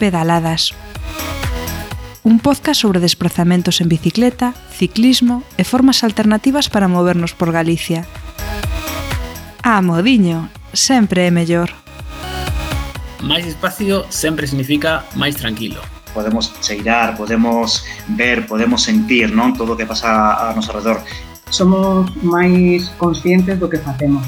Pedaladas. Un podcast sobre desplazamentos en bicicleta, ciclismo e formas alternativas para movernos por Galicia. A modiño, sempre é mellor. Máis espacio sempre significa máis tranquilo podemos cheirar, podemos ver, podemos sentir, non? Todo o que pasa a noso redor. Somos máis conscientes do que facemos.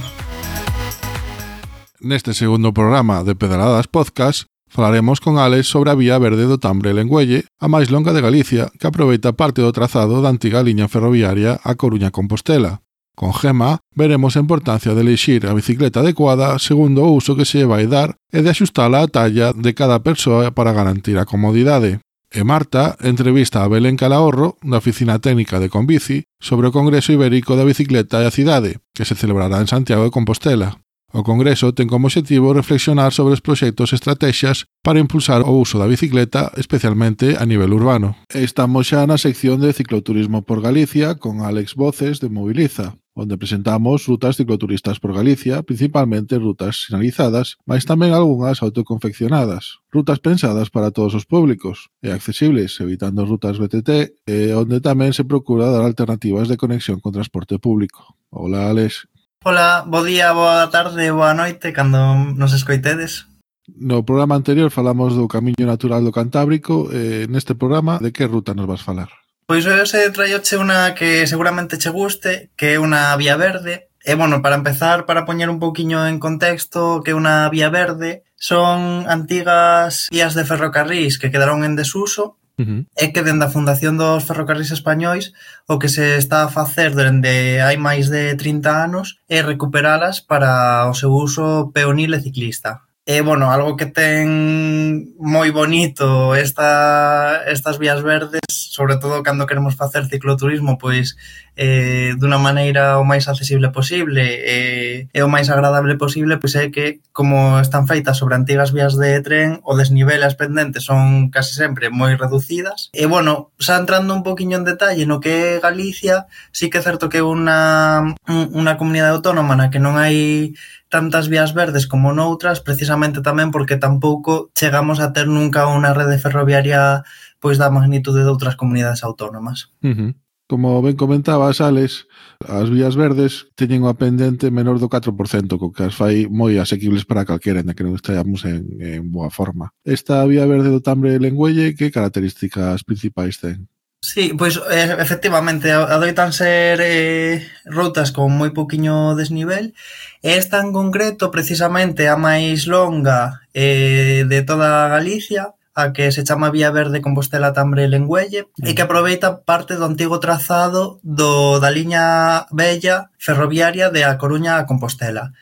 Neste segundo programa de Pedaladas Podcast Falaremos con Alex sobre a vía verde do Tambre Lengüelle, a máis longa de Galicia, que aproveita parte do trazado da antiga liña ferroviaria a Coruña-Compostela. Con Gema, veremos a importancia de elixir a bicicleta adecuada segundo o uso que se vai dar e de axustala á talla de cada persoa para garantir a comodidade. E Marta entrevista a Belén Calahorro, da Oficina Técnica de Convici, sobre o Congreso Ibérico da Bicicleta e a Cidade, que se celebrará en Santiago de Compostela. O Congreso ten como obxectivo reflexionar sobre os proxectos e estrategias para impulsar o uso da bicicleta, especialmente a nivel urbano. Estamos xa na sección de cicloturismo por Galicia con Alex Voces de Moviliza onde presentamos rutas cicloturistas por Galicia, principalmente rutas sinalizadas, mas tamén algunhas autoconfeccionadas, rutas pensadas para todos os públicos e accesibles, evitando rutas BTT, e onde tamén se procura dar alternativas de conexión con transporte público. Ola, Alex. Ola, bo día, boa tarde, boa noite, cando nos escoitedes. No programa anterior falamos do Camiño Natural do Cantábrico, eh, neste programa de que ruta nos vas falar? Pois eu se traioche unha que seguramente che guste, que é unha vía verde. E, bueno, para empezar, para poñer un pouquiño en contexto que unha vía verde son antigas vías de ferrocarrís que quedaron en desuso Uh -huh. É que dende a fundación dos ferrocarrís españois o que se está a facer dende hai máis de 30 anos é recuperalas para o seu uso peonil e ciclista. E, bueno, algo que ten moi bonito esta, estas vías verdes, sobre todo cando queremos facer cicloturismo, pois eh, dunha maneira o máis accesible posible eh, e o máis agradable posible pois é que como están feitas sobre antigas vías de tren o desnivel e as pendentes son casi sempre moi reducidas e bueno, xa entrando un poquinho en detalle no que é Galicia sí que é certo que é unha, unha comunidade autónoma na que non hai tantas vías verdes como noutras precisamente tamén porque tampouco chegamos a ter nunca unha rede ferroviaria pois da magnitude de outras comunidades autónomas. Uh -huh. Como ben comentabas, Alex, as vías verdes teñen unha pendente menor do 4%, co que as fai moi asequibles para calquera, na que non esteamos en, en boa forma. Esta vía verde do Tambre de Lengüelle, que características principais ten? Sí, pois efectivamente adoitan ser eh, rutas con moi poquiño desnivel e esta en concreto precisamente a máis longa eh, de toda Galicia a que se chama Vía Verde Compostela Tambre Lengüelle mm. e que mm. aproveita parte do antigo trazado do da liña bella ferroviaria de A Coruña a Compostela.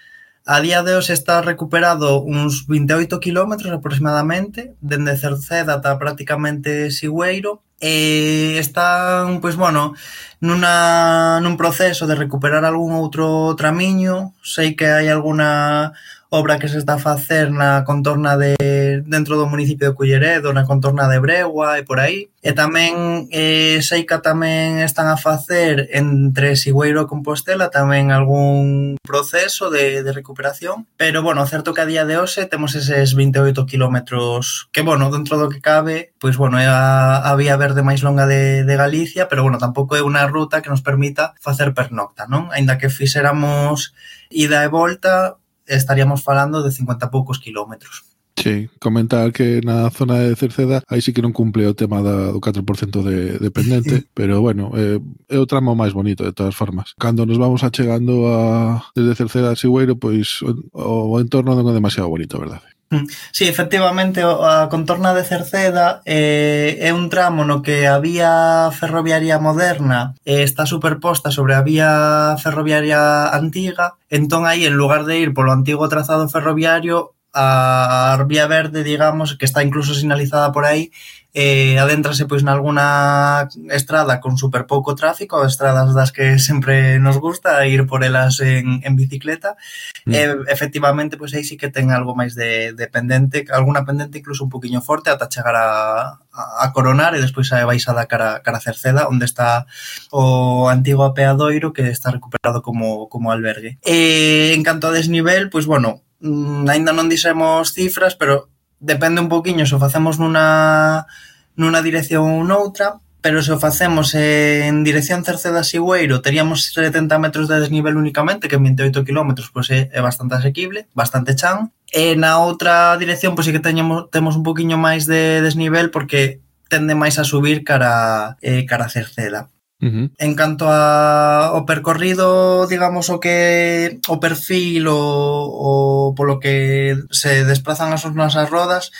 A día de hoxe está recuperado uns 28 km aproximadamente, dende Cerceda ata prácticamente Sigüeiro, e están, pois, bueno, nuna, nun proceso de recuperar algún outro tramiño, sei que hai alguna obra que se está a facer na contorna de dentro do municipio de Culleredo, na contorna de Bregua e por aí. E tamén eh, Seica tamén están a facer entre Sigüeiro e Compostela tamén algún proceso de, de recuperación, pero bueno, certo que a día de hoxe temos eses 28 kilómetros que, bueno, dentro do que cabe, pois bueno, é a, a vía verde máis longa de, de Galicia, pero bueno, tampouco é unha ruta que nos permita facer pernocta, non? Ainda que fixéramos ida e volta, estaríamos falando de 50 poucos kilómetros. Sí, comentar que na zona de Cerceda aí sí que non cumple o tema da, do 4% de, de pendente, pero bueno, eh, é o tramo máis bonito de todas formas. Cando nos vamos achegando a, desde Cerceda a Sigüeiro, pois o, o entorno non é demasiado bonito, verdade? Mm. Sí, efectivamente, a contorna de Cerceda eh, é un tramo no que a vía ferroviaria moderna eh, está superposta sobre a vía ferroviaria antiga, entón aí, en lugar de ir polo antigo trazado ferroviario, a vía verde, digamos, que está incluso sinalizada por aí, eh, adéntrase pois nalguna estrada con super pouco tráfico, estradas das que sempre nos gusta ir por elas en, en bicicleta, mm. e, eh, efectivamente, pois aí sí que ten algo máis de, de pendente, alguna pendente incluso un poquinho forte ata chegar a, a, a coronar e despois a baixada cara, cara Cerceda, onde está o antigo apeadoiro que está recuperado como, como albergue. E, en canto a desnivel, pois bueno, mm, aínda non dixemos cifras, pero depende un poquiño se o facemos nunha, nunha dirección ou noutra, pero se o facemos en dirección Cerceda Sigüeiro teríamos 70 metros de desnivel únicamente, que en 28 km pois é, é bastante asequible, bastante chan. E na outra dirección pois é que teñemos, temos un poquiño máis de desnivel porque tende máis a subir cara, eh, cara a Cerceda. Uh -huh. En canto a, ao percorrido, digamos, o que o perfil o, o polo que se desplazan as nosas rodas,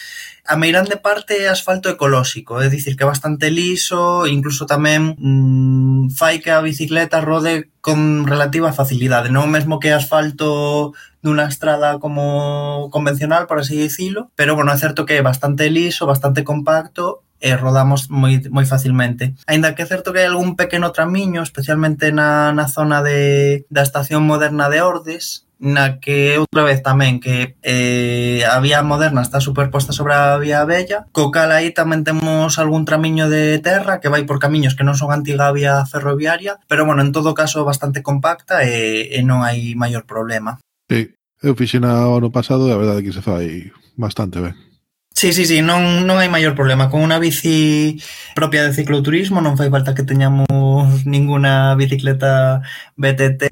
a meirande parte é asfalto ecolóxico, é dicir que é bastante liso, incluso tamén mmm, fai que a bicicleta rode con relativa facilidade, non mesmo que asfalto dunha estrada como convencional, por así dicilo, pero bueno, é certo que é bastante liso, bastante compacto e rodamos moi, moi facilmente. Aínda que é certo que hai algún pequeno tramiño, especialmente na, na zona de, da estación moderna de Ordes, na que outra vez tamén que eh, a vía moderna está superposta sobre a vía bella, co cal aí tamén temos algún tramiño de terra que vai por camiños que non son antiga vía ferroviaria, pero bueno, en todo caso bastante compacta e, e non hai maior problema. Sí, eu fixen o ano pasado e a verdade que se fai bastante ben. Sí, sí, sí, non, non hai maior problema. Con unha bici propia de cicloturismo non fai falta que teñamos ninguna bicicleta BTT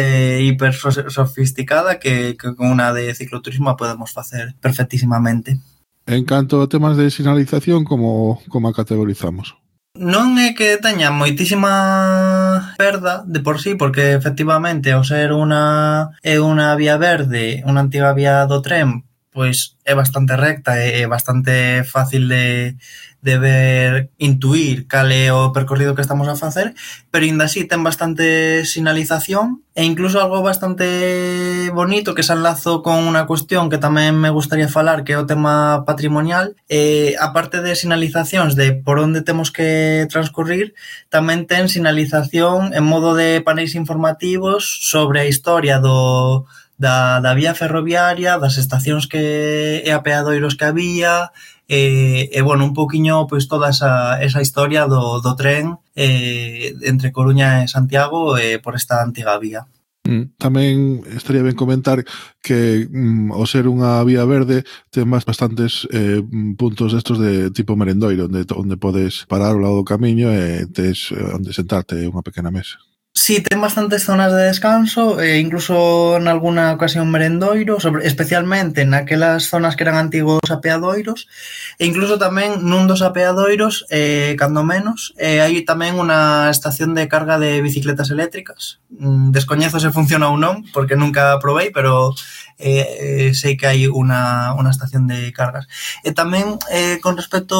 hiper sofisticada que, que con unha de cicloturismo a podemos facer perfectísimamente. En canto a temas de sinalización, como, como a categorizamos? Non é que teña moitísima perda de por sí, porque efectivamente ao ser unha é unha vía verde, unha antiga vía do tren, pois é bastante recta eh, e bastante fácil de, de ver, intuir cal é o percorrido que estamos a facer, pero ainda así ten bastante sinalización e incluso algo bastante bonito que se enlazo con unha cuestión que tamén me gustaría falar que é o tema patrimonial. Eh, e a parte de sinalizacións de por onde temos que transcurrir tamén ten sinalización en modo de paneis informativos sobre a historia do da, da vía ferroviaria, das estacións que e apeadoiros que había, e, e bueno, un poquinho pois toda esa, esa historia do, do tren eh, entre Coruña e Santiago eh, por esta antiga vía. Mm, tamén estaría ben comentar que mm, ao ser unha vía verde ten máis bastantes eh, puntos destos de tipo merendoiro onde, onde podes parar ao lado do camiño e tes eh, onde sentarte unha pequena mesa. Sí, ten bastantes zonas de descanso, e incluso en alguna ocasión merendoiro, sobre, especialmente naquelas zonas que eran antigos apeadoiros, e incluso tamén nun dos apeadoiros, eh, cando menos, eh, hai tamén unha estación de carga de bicicletas eléctricas. Mm, descoñezo se funciona ou non, porque nunca probei, pero eh, sei que hai unha, unha estación de cargas. E tamén, eh, con respecto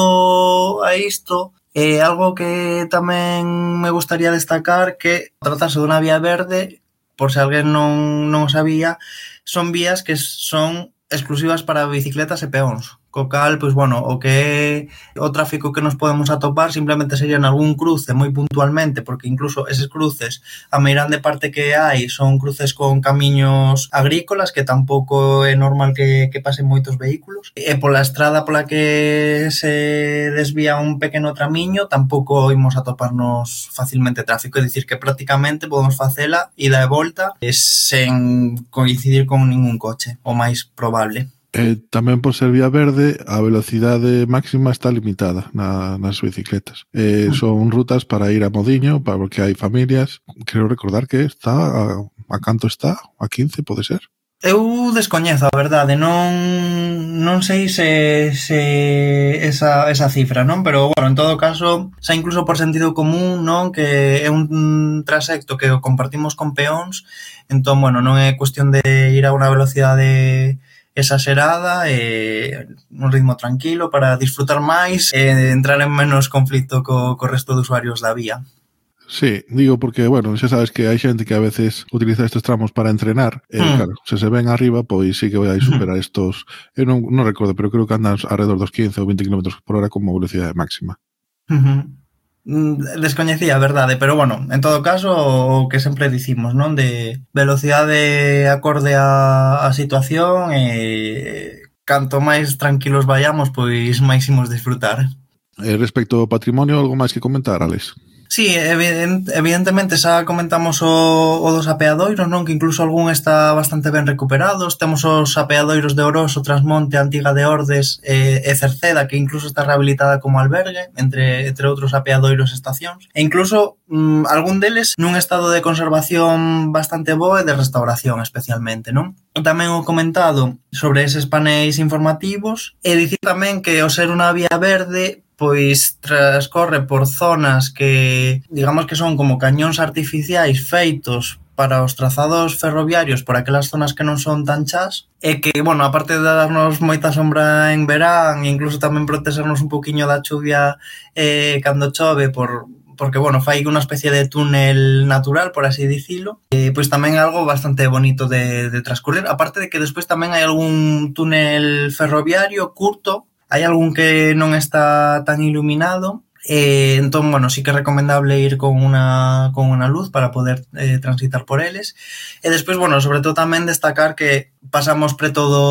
a isto, E algo que tamén me gustaría destacar que tratase dunha vía verde, por se alguén non, non o sabía, son vías que son exclusivas para bicicletas e peóns. Co cal, pois, bueno, o que é o tráfico que nos podemos atopar simplemente sería algún cruce moi puntualmente, porque incluso eses cruces, a meirande parte que hai son cruces con camiños agrícolas que tampouco é normal que, que pasen moitos vehículos. E pola estrada pola que se desvía un pequeno tramiño tampouco imos atoparnos facilmente tráfico, é dicir que prácticamente podemos facela ida e volta sen coincidir con ningún coche, o máis probable. E tamén por ser vía verde, a velocidade máxima está limitada na, nas bicicletas. E son rutas para ir a Modiño, para porque hai familias. Creo recordar que está a, a canto está, a 15 pode ser. Eu descoñezo a verdade, non non sei se, se esa, esa cifra, non? Pero, bueno, en todo caso, xa incluso por sentido común, non? Que é un trasecto que compartimos con peóns, entón, bueno, non é cuestión de ir a unha velocidade exagerada e un ritmo tranquilo para disfrutar máis e entrar en menos conflicto co, co resto de usuarios da vía. Sí, digo porque, bueno, xa sabes que hai xente que a veces utiliza estes tramos para entrenar e, mm. claro, se se ven arriba, pois sí que vai mm. superar mm. estos... Eu non, non recordo, pero creo que andan alrededor dos 15 ou 20 km por hora como velocidade máxima. Uh -huh. Mm, descoñecía a verdade, pero bueno, en todo caso o que sempre dicimos, non, de velocidade acorde á, a situación e canto máis tranquilos vayamos, pois máis imos disfrutar. E respecto ao patrimonio, algo máis que comentar, Alex? Sí, evident, evidentemente xa comentamos o, o dos apeadoiros, non? Que incluso algún está bastante ben recuperados. Temos os apeadoiros de Oroso, Trasmonte, Antiga de Ordes eh, e Cerceda, que incluso está rehabilitada como albergue, entre, entre outros apeadoiros estacións. E incluso mm, algún deles nun estado de conservación bastante boa e de restauración especialmente, non? Tamén o comentado sobre eses paneis informativos e dicir tamén que o ser unha vía verde pois transcorre por zonas que digamos que son como cañóns artificiais feitos para os trazados ferroviarios por aquelas zonas que non son tan chás e que, bueno, aparte de darnos moita sombra en verán, incluso tamén protesernos un poquinho da chuvia eh, cando chove por, porque, bueno, fai unha especie de túnel natural, por así dicilo, e, pois tamén é algo bastante bonito de, de transcurrir. Aparte de que despois tamén hai algún túnel ferroviario curto hai algún que non está tan iluminado, Eh, entón, bueno, sí que é recomendable ir con unha, con unha luz para poder eh, transitar por eles. E despois, bueno, sobre todo tamén destacar que pasamos preto do,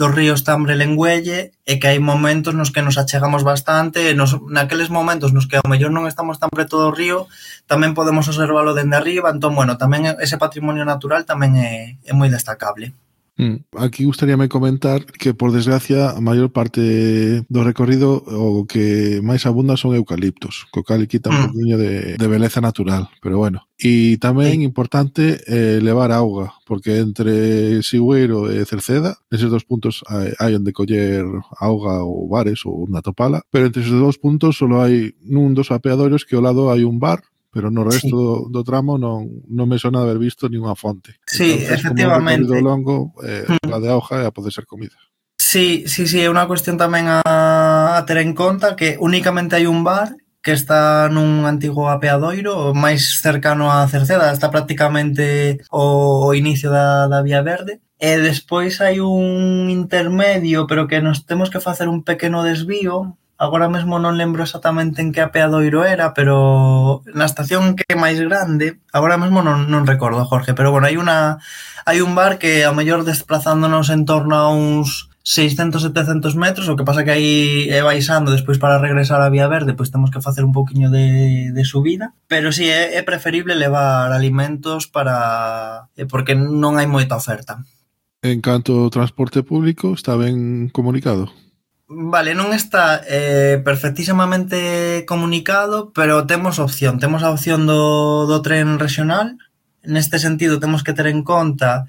dos ríos Tambre e Lengüelle e que hai momentos nos que nos achegamos bastante e nos, naqueles momentos nos que ao mellor non estamos tan preto do río tamén podemos observalo dende arriba entón, bueno, tamén ese patrimonio natural tamén é, é moi destacable. Mm. Aquí gustaríame comentar que, por desgracia, a maior parte do recorrido o que máis abunda son eucaliptos, co cal quita un mm. poquinho de, de beleza natural, pero bueno. E tamén importante eh, levar auga, porque entre Sigüeiro e Cerceda, neses dos puntos hai, hai onde coller auga ou bares ou unha topala, pero entre esos dos puntos solo hai nun dos apeadores que ao lado hai un bar pero no resto sí. do, do tramo non, non me sona haber visto ninguna fonte. Sí, Entonces, efectivamente. Como longo, eh, mm. la de hoja a eh, poder ser comida. Sí, sí, sí, é unha cuestión tamén a, a ter en conta que únicamente hai un bar que está nun antigo apeadoiro máis cercano a Cerceda, está prácticamente o, o inicio da, da Vía Verde. E despois hai un intermedio, pero que nos temos que facer un pequeno desvío agora mesmo non lembro exactamente en que apeadoiro era, pero na estación que é máis grande, agora mesmo non, non recordo, Jorge, pero bueno, hai una hai un bar que ao mellor desplazándonos en torno a uns 600-700 metros, o que pasa que aí é baixando despois para regresar á Vía Verde, pois temos que facer un poquinho de, de subida, pero si sí, é, é preferible levar alimentos para eh, porque non hai moita oferta. En canto ao transporte público, está ben comunicado? Vale, non está eh, perfectísimamente comunicado, pero temos opción. Temos a opción do, do tren regional. Neste sentido, temos que ter en conta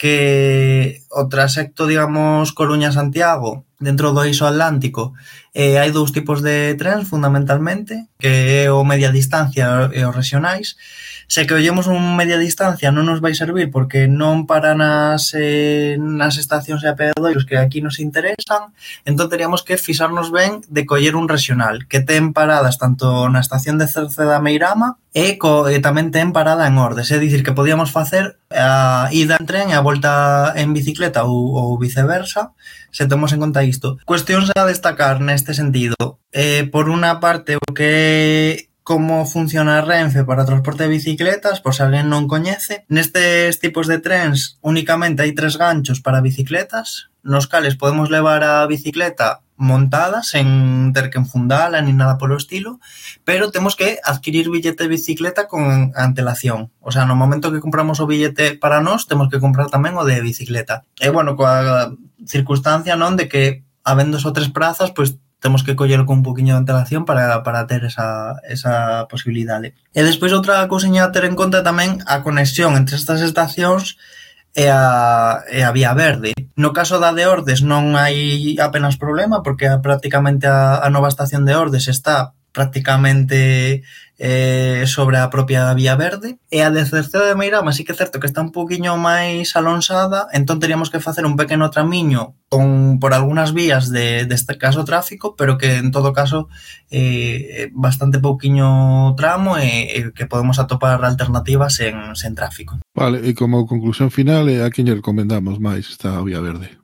que o traxecto, digamos, Coruña-Santiago, dentro do iso atlántico, eh, hai dous tipos de trens, fundamentalmente, que é o media distancia e os regionais, se que ollemos un media distancia non nos vai servir porque non para nas, eh, nas estacións e apeadoiros que aquí nos interesan, entón teríamos que fixarnos ben de coller un regional que ten paradas tanto na estación de Cerceda Meirama e, co, e tamén ten parada en Ordes, é dicir que podíamos facer a ida en tren e a volta en bicicleta ou, ou viceversa, se temos en conta isto. Cuestións a destacar neste sentido. Eh, por unha parte, o que como funciona Renfe para transporte de bicicletas, pois por si alguén non coñece. Nestes tipos de trens únicamente hai tres ganchos para bicicletas, nos cales podemos levar a bicicleta montada sen ter que enfundala ni nada polo estilo, pero temos que adquirir billete de bicicleta con antelación. O sea, no momento que compramos o billete para nós, temos que comprar tamén o de bicicleta. E bueno, coa circunstancia non de que habendo só tres prazas, pois temos que collelo con un poquinho de antelación para, para ter esa, esa posibilidade. E despois outra cousinha a ter en conta tamén a conexión entre estas estacións e a, e a Vía Verde. No caso da de Ordes non hai apenas problema porque prácticamente a, a nova estación de Ordes está prácticamente eh, sobre a propia Vía Verde e a de Cerceda de Meirama sí que é certo que está un poquinho máis alonsada entón teríamos que facer un pequeno tramiño con, por algunhas vías de, deste de caso tráfico pero que en todo caso eh, bastante pouquiño tramo e, e que podemos atopar alternativas en, sen tráfico Vale, e como conclusión final eh, a quen lle recomendamos máis esta Vía Verde?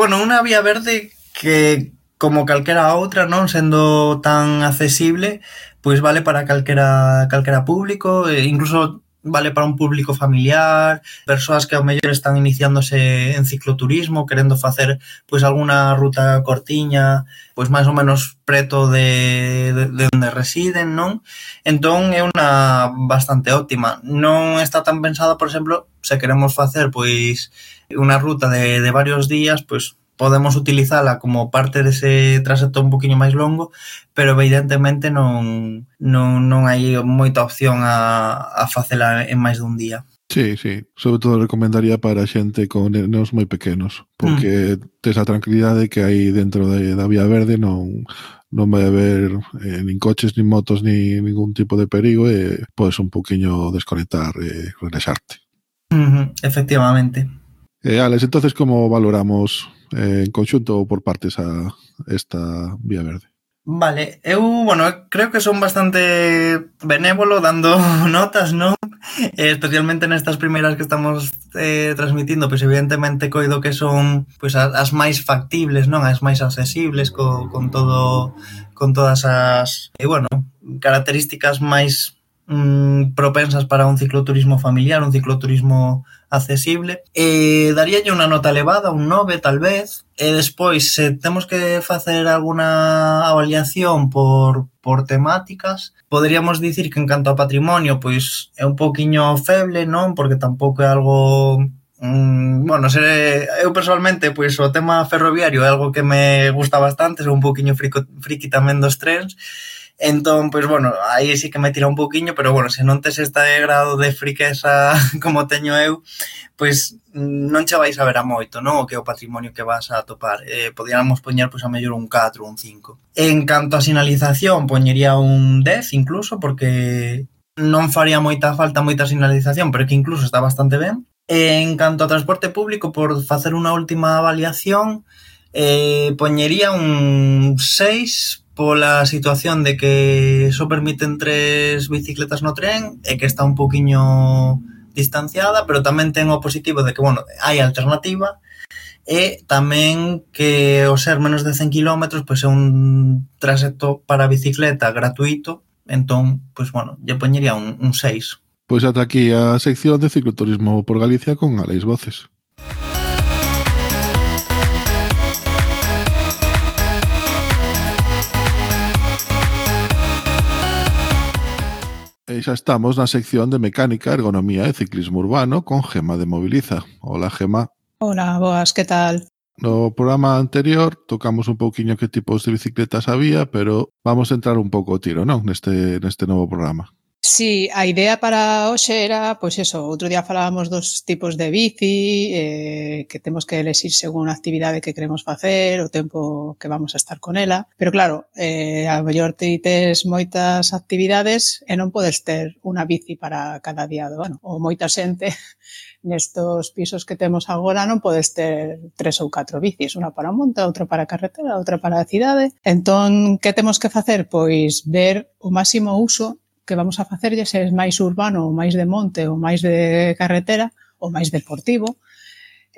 Bueno, unha Vía Verde que como calquera outra, non sendo tan accesible, pois vale para calquera, calquera público, e incluso vale para un público familiar, persoas que ao mellor están iniciándose en cicloturismo, querendo facer pois algunha ruta cortiña, pois máis ou menos preto de, de, de onde residen, non? Entón é unha bastante óptima. Non está tan pensada, por exemplo, se queremos facer pois unha ruta de, de varios días, pois podemos utilizala como parte dese traxecto un poquinho máis longo, pero evidentemente non, non, non hai moita opción a, a facela en máis dun día. Sí, sí. Sobre todo recomendaría para xente con nenos moi pequenos, porque mm. tes a tranquilidade que hai dentro de, da Vía Verde non non vai haber eh, nin coches, nin motos, ni ningún tipo de perigo e eh, podes un poquinho desconectar e eh, relaxarte. Mm -hmm, efectivamente. Eh, Alex, entonces como valoramos eh, en conxunto ou por partes a esta Vía Verde? Vale, eu, bueno, creo que son bastante benévolo dando notas, non? Eh, especialmente nestas primeiras que estamos eh, transmitindo, pois evidentemente coido que son pois as máis factibles, non? As máis accesibles co, con todo con todas as, e eh, bueno, características máis mm, propensas para un cicloturismo familiar, un cicloturismo accesible. Eh, e daríalle unha nota elevada, un 9 tal vez, e despois se temos que facer alguna avaliación por, por temáticas, poderíamos dicir que en canto a patrimonio, pois é un poquinho feble, non? Porque tampouco é algo Mm, bueno, se, eu personalmente pois o tema ferroviario é algo que me gusta bastante, sou un poquinho frico, friki tamén dos trens Entón, pois, bueno, aí sí que me tira un pouquiño, pero, bueno, se non tes este grado de friqueza como teño eu, pois non che vais a ver a moito, non? O que é o patrimonio que vas a topar. Eh, podíamos poñer, pois, a mellor un 4, un 5. En canto a sinalización, poñería un 10 incluso, porque non faría moita falta moita sinalización, pero que incluso está bastante ben. En canto a transporte público, por facer unha última avaliación, eh, poñería un 6 pola situación de que só permiten tres bicicletas no tren e que está un poquinho distanciada, pero tamén ten o positivo de que, bueno, hai alternativa e tamén que o ser menos de 100 km pois é un traxecto para bicicleta gratuito, entón, pois, bueno, lle poñería un, un 6. Pois ata aquí a sección de cicloturismo por Galicia con Aleix Voces. E xa estamos na sección de mecánica, ergonomía e ciclismo urbano con Gema de Moviliza. Hola, Gema. Hola, boas, que tal? No programa anterior tocamos un pouquiño que tipos de bicicletas había, pero vamos a entrar un pouco o tiro, non? Neste, neste novo programa. Sí, a idea para hoxe era, pois eso, outro día falábamos dos tipos de bici, eh, que temos que elexir según a actividade que queremos facer, o tempo que vamos a estar con ela, pero claro, eh, a mellor te tes moitas actividades e non podes ter unha bici para cada día do ano, ou moita xente nestos pisos que temos agora non podes ter tres ou catro bicis, unha para a monta, outra para a carretera, outra para a cidade. Entón, que temos que facer? Pois ver o máximo uso que vamos a facerlle se é máis urbano ou máis de monte ou máis de carretera ou máis deportivo,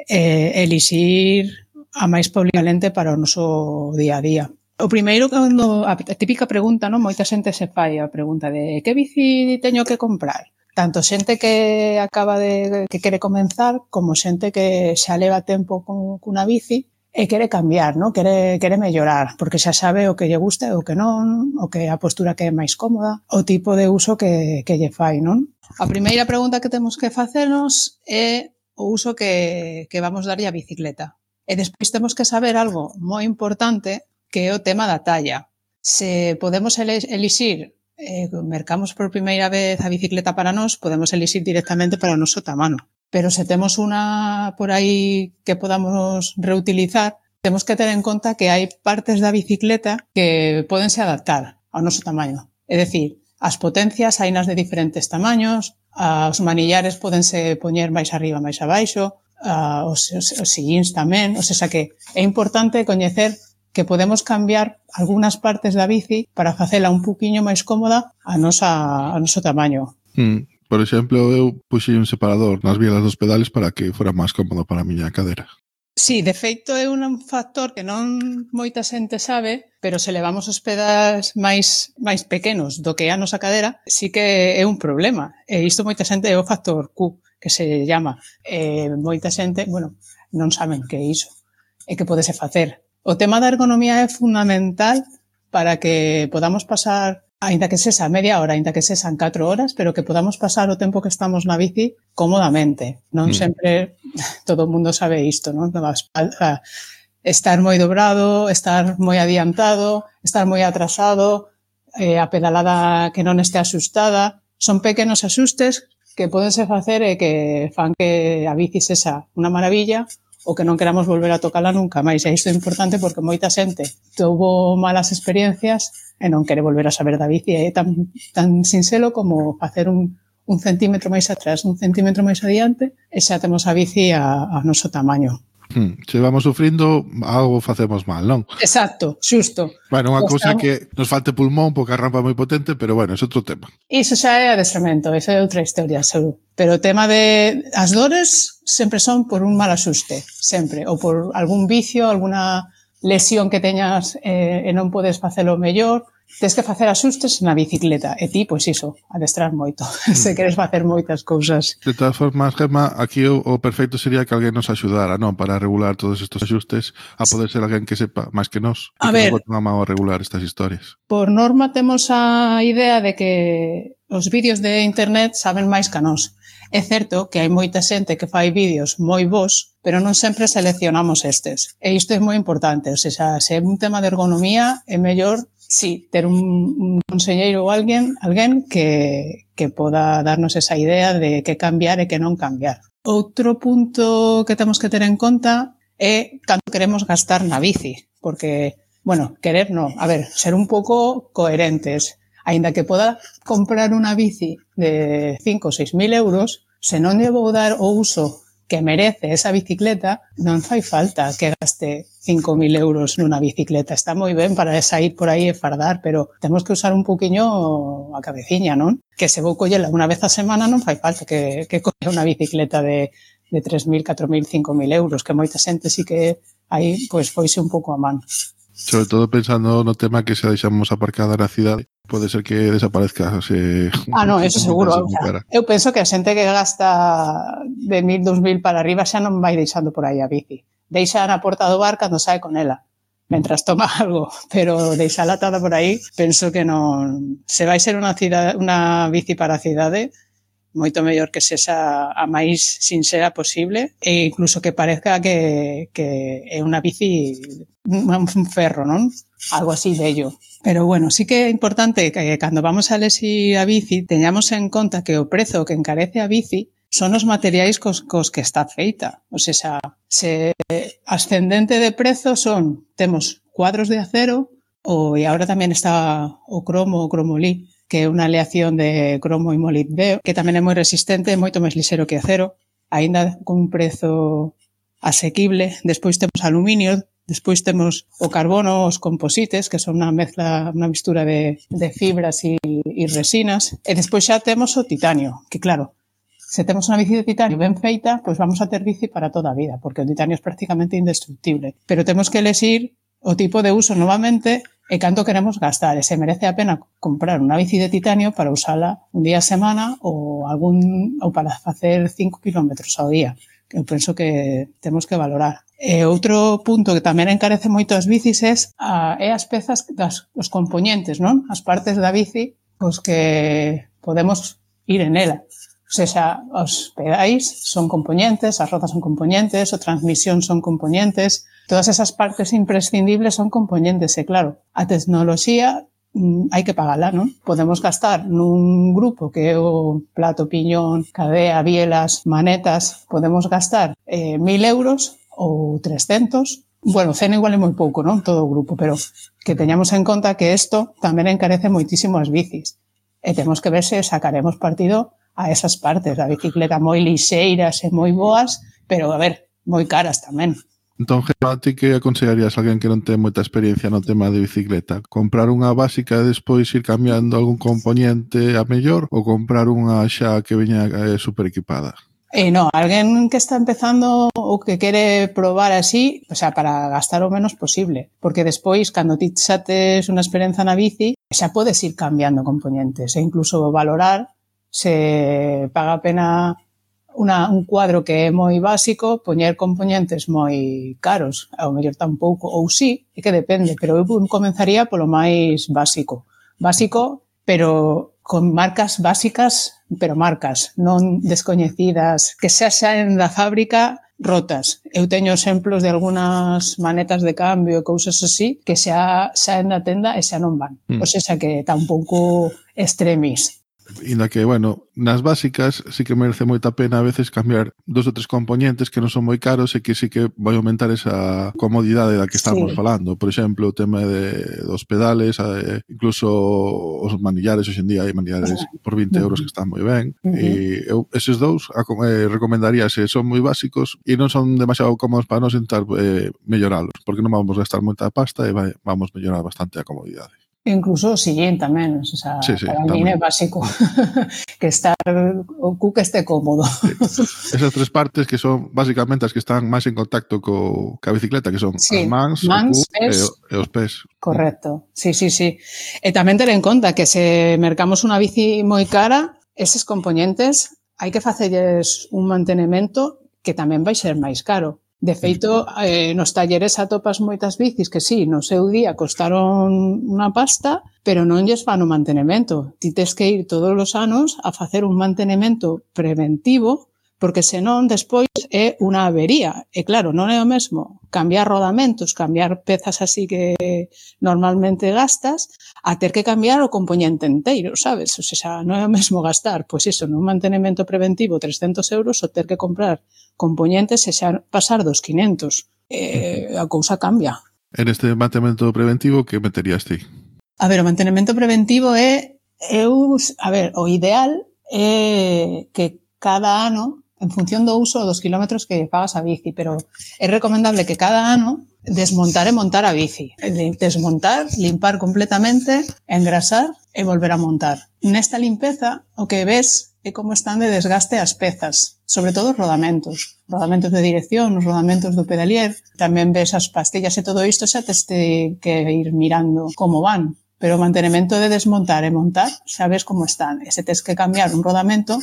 eh, elixir a máis polivalente para o noso día a día. O primeiro, cando a típica pregunta, non? moita xente se fai a pregunta de que bici teño que comprar? Tanto xente que acaba de que quere comenzar como xente que xa leva tempo con cunha bici e quere cambiar, ¿no? Quere, quere mellorar, porque xa sabe o que lle gusta e o que non, o que a postura que é máis cómoda, o tipo de uso que, que lle fai, non? A primeira pregunta que temos que facernos é o uso que, que vamos darlle a bicicleta. E despois temos que saber algo moi importante que é o tema da talla. Se podemos elixir eh, mercamos por primeira vez a bicicleta para nós, podemos elixir directamente para o noso tamano. Pero se temos unha por aí que podamos reutilizar, temos que ter en conta que hai partes da bicicleta que podense adaptar ao noso tamaño. É dicir, as potencias hai nas de diferentes tamaños, os manillares podense poñer máis arriba, máis abaixo, os, os, os sillíns tamén, ou sea que é importante coñecer que podemos cambiar algunhas partes da bici para facela un poquinho máis cómoda a nosa a noso tamaño. Mm, Por exemplo, eu puxei un separador nas bielas dos pedales para que fora máis cómodo para a miña cadera. Sí, de feito é un factor que non moita xente sabe, pero se levamos os pedais máis máis pequenos do que a nosa cadera, sí que é un problema. E isto moita xente é o factor Q, que se llama. E moita xente, bueno, non saben que é iso e que podese facer. O tema da ergonomía é fundamental para que podamos pasar aínda que sexa media hora, aínda que sexan 4 horas, pero que podamos pasar o tempo que estamos na bici cómodamente. Non mm. sempre todo o mundo sabe isto, non? Estar moi dobrado, estar moi adiantado, estar moi atrasado, eh, a pedalada que non este asustada. Son pequenos asustes que podense facer e que fan que a bici sexa unha maravilla o que non queramos volver a tocala nunca máis. E isto é importante porque moita xente tuvo malas experiencias e non quere volver a saber da bici. É tan, tan sinxelo como facer un, un centímetro máis atrás, un centímetro máis adiante, e xa temos a bici a, a noso tamaño. Hmm, se vamos sufrindo, algo facemos mal, non? Exacto, xusto. Bueno, unha cousa que nos falte pulmón porque a rampa é moi potente, pero bueno, é outro tema. Iso xa é adestramento, esa é outra historia, seguro. Pero o tema de as dores sempre son por un mal asuste, sempre, ou por algún vicio, alguna lesión que teñas eh, e non podes facelo mellor, Tens que facer axustes na bicicleta e ti, pois iso, adestrar moito, se mm. queres facer moitas cousas. De todas formas, Gemma, aquí o, o perfecto sería que alguén nos axudara, non? Para regular todos estes axustes, a poder ser alguén que sepa máis que nós. A que ver. Que nos a regular estas historias. Por norma temos a idea de que os vídeos de internet saben máis que nós. É certo que hai moita xente que fai vídeos moi bons, pero non sempre seleccionamos estes. E isto é moi importante, ou sea, se é un tema de ergonomía, é mellor sí, ter un, un conselleiro ou alguén, alguén que, que poda darnos esa idea de que cambiar e que non cambiar. Outro punto que temos que ter en conta é canto queremos gastar na bici, porque, bueno, querer no, a ver, ser un pouco coherentes. Ainda que poda comprar unha bici de 5 ou 6.000 euros, se non lle vou dar o uso que merece esa bicicleta, non fai falta que gaste 5.000 euros nunha bicicleta. Está moi ben para sair por aí e fardar, pero temos que usar un poquinho a cabeciña, non? Que se vou unha vez a semana non fai falta que, que unha bicicleta de, de 3.000, 4.000, 5.000 euros, que moita xente sí que aí pois foise un pouco a man. Sobre todo pensando no tema que se deixamos aparcada na cidade, pode ser que desaparezca se Ah, no, eso seguro, o sea, eu penso que a xente que gasta de 1000, 2000 para arriba xa non vai deixando por aí a bici. Deixa na porta do bar cando sai con ela mentras toma algo, pero deixala atada por aí, penso que non se vai ser unha cidade, unha bici para a cidade, moito mellor que sexa a máis sincera posible e incluso que parezca que, que é unha bici un ferro, non? Algo así dello. Pero bueno, sí que é importante que cando vamos a lesir a bici teñamos en conta que o prezo que encarece a bici son os materiais cos, cos que está feita. O sea, se ascendente de prezo son, temos cuadros de acero, o, e agora tamén está o cromo, o cromolí, que é unha aleación de cromo e molibdeo, que tamén é moi resistente e moito máis lixero que acero, aínda con un prezo asequible. Despois temos aluminio, despois temos o carbono, os composites, que son unha mezcla, unha mistura de, de fibras e, e resinas. Eh, e despois xa temos o titanio, que claro, se temos unha bici de titanio ben feita, pois vamos a ter bici para toda a vida, porque o titanio é prácticamente indestructible. Pero temos que elegir o tipo de uso novamente e canto queremos gastar e se merece a pena comprar unha bici de titanio para usala un día a semana ou algún ou para facer 5 km ao día. Eu penso que temos que valorar. Eh, e outro punto que tamén encarece moito as bicis é, a, ah, é as pezas, das, os componentes, non? As partes da bici, pois que podemos ir en ela. Ou seja, os pedais son componentes, as rodas son componentes, a transmisión son componentes, todas esas partes imprescindibles son componentes, e claro, a tecnoloxía mm, hai que pagala, non? Podemos gastar nun grupo que é o plato, piñón, cadea, bielas, manetas, podemos gastar eh, mil euros ou 300, Bueno, cena igual é moi pouco, non? Todo o grupo, pero que teñamos en conta que isto tamén encarece moitísimo as bicis. E temos que ver se sacaremos partido a esas partes. A bicicleta moi lixeiras e moi boas, pero, a ver, moi caras tamén. Entón, Gemma, ti que aconsellarías a alguén que non ten moita experiencia no tema de bicicleta? Comprar unha básica e despois ir cambiando algún componente a mellor ou comprar unha xa que veña eh, super equipada? Eh, no, alguén que está empezando ou que quere probar así, o sea, para gastar o menos posible, porque despois, cando ti xa tes unha experiencia na bici, xa podes ir cambiando componentes e incluso valorar se paga a pena una, un cuadro que é moi básico poñer componentes moi caros, ao mellor tampouco, ou sí, é que depende, pero eu comenzaría polo máis básico. Básico, pero con marcas básicas, pero marcas, non descoñecidas, que xa en da fábrica rotas. Eu teño exemplos de algunhas manetas de cambio e cousas así que xa saen da tenda e xa non van. Mm. O esa que tampouco extremis Inda que, bueno, nas básicas sí que merece moita pena a veces cambiar dos ou tres componentes que non son moi caros e que sí que vai aumentar esa comodidade da que estamos sí. falando. Por exemplo, o tema de, dos pedales, eh, incluso os manillares, hoxe en día hai manillares por 20 euros que están moi ben. Uh -huh. E eu eses dous eh, recomendaría se son moi básicos e non son demasiado cómodos para non sentar eh, melloralos, porque non vamos gastar moita pasta e vai, vamos mellorar bastante a comodidade. Incluso o sillín tamén, o sea, sí, sí, para mí é básico que estar o cu que este cómodo. Sí. Esas tres partes que son basicamente as que están máis en contacto co, ca bicicleta, que son sí. as mans, mans o cu pés. E, eh, e os pés. Correcto, sí, sí, sí. Eh, e tamén ter en conta que se mercamos unha bici moi cara, eses componentes hai que facelles un mantenimento que tamén vai ser máis caro. De feito, eh, nos talleres atopas moitas bicis que sí, no seu día costaron unha pasta, pero non lles fan o mantenemento. Ti tes que ir todos os anos a facer un mantenemento preventivo porque senón despois é unha avería. E claro, non é o mesmo cambiar rodamentos, cambiar pezas así que normalmente gastas, a ter que cambiar o componente enteiro, sabes? O sea, non é o mesmo gastar, pois iso, nun mantenimento preventivo 300 euros o ter que comprar componentes e xa pasar dos 500. Eh, a cousa cambia. En este mantenimento preventivo, que meterías ti? A ver, o mantenimento preventivo é, eu, a ver, o ideal é que cada ano en función do uso dos kilómetros que pagas a bici, pero é recomendable que cada ano desmontar e montar a bici. Desmontar, limpar completamente, engrasar e volver a montar. Nesta limpeza, o que ves e como están de desgaste as pezas, sobre todo os rodamentos, rodamentos de dirección, os rodamentos do pedalier, tamén ves as pastillas e todo isto xa tes que ir mirando como van, pero o mantenimento de desmontar e montar, sabes como están, e se tes que cambiar un rodamento,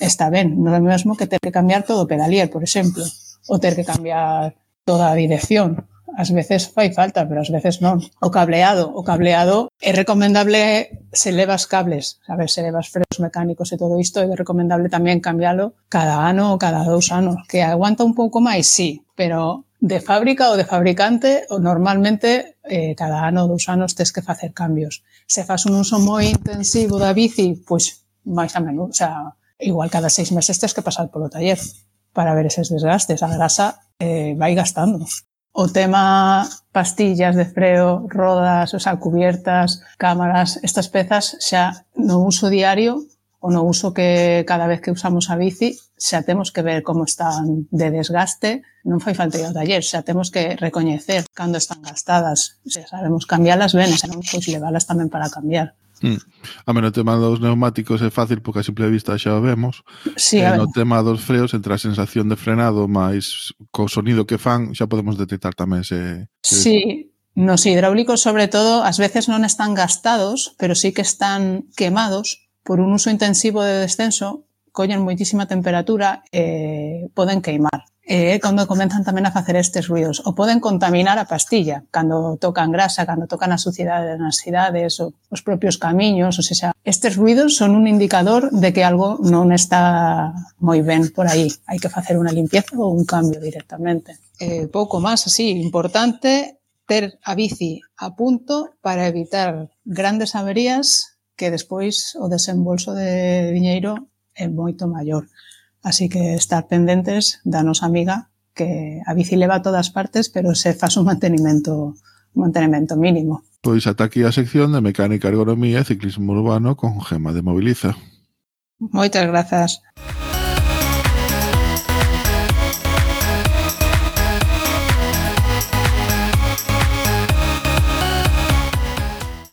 está ben, non é mesmo que ter que cambiar todo o pedalier, por exemplo, ou ter que cambiar toda a dirección. Ás veces fai falta, pero ás veces non. O cableado, o cableado é recomendable se levas cables, sabes, se levas freos mecánicos e todo isto, é recomendable tamén cambiálo cada ano ou cada dous anos. Que aguanta un pouco máis, sí, pero de fábrica ou de fabricante, ou normalmente eh, cada ano ou dous anos tes que facer cambios. Se fas un uso moi intensivo da bici, pois máis a menudo, o sea, igual cada seis meses tes que pasar polo taller para ver eses desgastes. A grasa eh, vai gastando. O tema pastillas de freo, rodas, o sea, cubiertas, cámaras, estas pezas xa no uso diario o no uso que cada vez que usamos a bici xa temos que ver como están de desgaste, non fai falta ir ao taller, xa temos que recoñecer cando están gastadas, xa sabemos cambialas ben, non pois levalas tamén para cambiar. Mm. A menos o tema dos neumáticos é fácil porque a simple vista xa o vemos. Sí, e no tema dos freos, entre a sensación de frenado máis co sonido que fan, xa podemos detectar tamén se... ese... Sí, nos hidráulicos sobre todo, ás veces non están gastados, pero sí que están quemados por un uso intensivo de descenso, collen moitísima temperatura e eh, poden queimar eh, cando comenzan tamén a facer estes ruidos. O poden contaminar a pastilla, cando tocan grasa, cando tocan a suciedade nas cidades, ou os propios camiños, ou seja, estes ruidos son un indicador de que algo non está moi ben por aí. Hai que facer unha limpieza ou un cambio directamente. Eh, pouco máis, así, importante ter a bici a punto para evitar grandes averías que despois o desembolso de diñeiro é moito maior. Así que estar pendentes da nosa amiga que a bici leva a todas partes, pero se faz un mantenimento un mantenimento mínimo. Pois ata aquí a sección de mecánica, ergonomía e ciclismo urbano con Gema de Moviliza. Moitas grazas.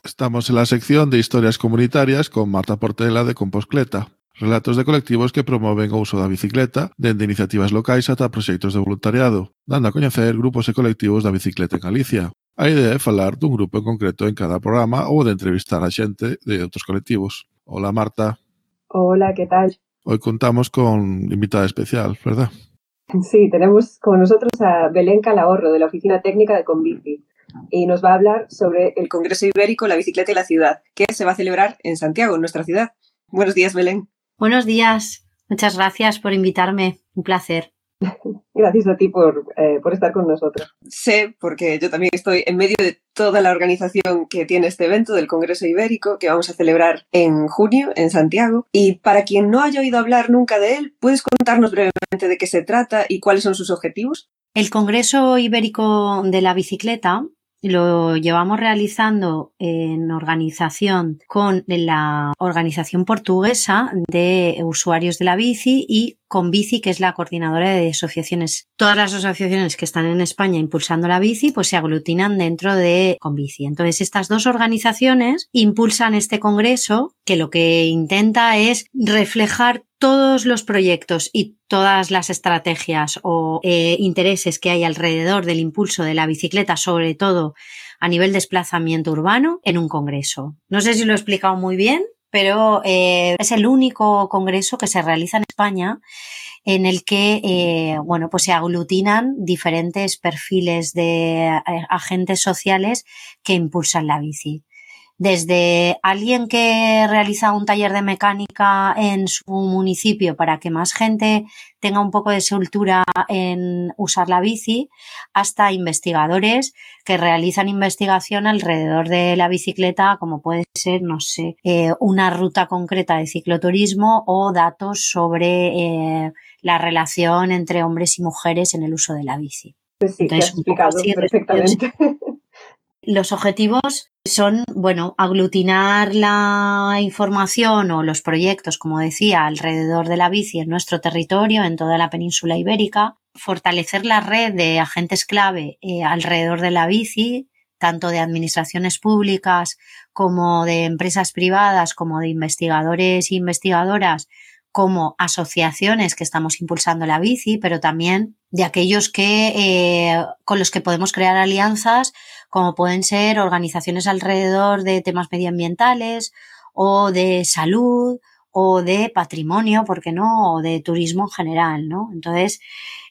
Estamos en la sección de historias comunitarias con Marta Portela de Composcleta. Relatos de colectivos que promoven o uso da bicicleta, dende iniciativas locais ata proxectos de voluntariado, dando a coñecer grupos e colectivos da bicicleta en Galicia. A idea é falar dun grupo en concreto en cada programa ou de entrevistar a xente de outros colectivos. Hola, Marta. Hola, que tal? Hoy contamos con invitada especial, ¿verdad? Sí, tenemos con nosotros a Belén Calahorro de la Oficina Técnica de Convici y nos va a hablar sobre el Congreso Ibérico La Bicicleta y la Ciudad, que se va a celebrar en Santiago, en nuestra ciudad. Buenos días, Belén. Buenos días. Muchas gracias por invitarme. Un placer. Gracias a ti por, eh, por, estar con nosotros. Sé, porque yo también estoy en medio de toda la organización que tiene este evento del Congreso Ibérico que vamos a celebrar en junio en Santiago. Y para quien no haya oído hablar nunca de él, ¿puedes contarnos brevemente de qué se trata y cuáles son sus objetivos? El Congreso Ibérico de la Bicicleta lo llevamos realizando en organización con la Organización Portuguesa de Usuarios de la Bici y con Bici, que es la coordinadora de asociaciones. Todas las asociaciones que están en España impulsando la bici, pues se aglutinan dentro de Conbici. Entonces, estas dos organizaciones impulsan este congreso que lo que intenta es reflejar todos los proyectos y todas las estrategias o eh, intereses que hay alrededor del impulso de la bicicleta, sobre todo a nivel desplazamiento urbano, en un congreso. No sé si lo he explicado muy bien, pero eh, es el único congreso que se realiza en España en el que eh, bueno pues se aglutinan diferentes perfiles de eh, agentes sociales que impulsan la bici desde alguien que realiza un taller de mecánica en su municipio para que más gente tenga un poco de soltura en usar la bici, hasta investigadores que realizan investigación alrededor de la bicicleta, como puede ser, no sé, eh, una ruta concreta de cicloturismo o datos sobre eh, la relación entre hombres y mujeres en el uso de la bici. Pues sí, Entonces, explicado perfectamente. Los objetivos son, bueno, aglutinar la información o los proyectos, como decía, alrededor de la bici en nuestro territorio, en toda la península ibérica, fortalecer la red de agentes clave eh, alrededor de la bici, tanto de administraciones públicas como de empresas privadas, como de investigadores e investigadoras, como asociaciones que estamos impulsando la bici, pero también de aquellos que eh, con los que podemos crear alianzas, como pueden ser organizaciones alrededor de temas medioambientales o de salud o de patrimonio, ¿por qué no? O de turismo en general, ¿no? Entonces,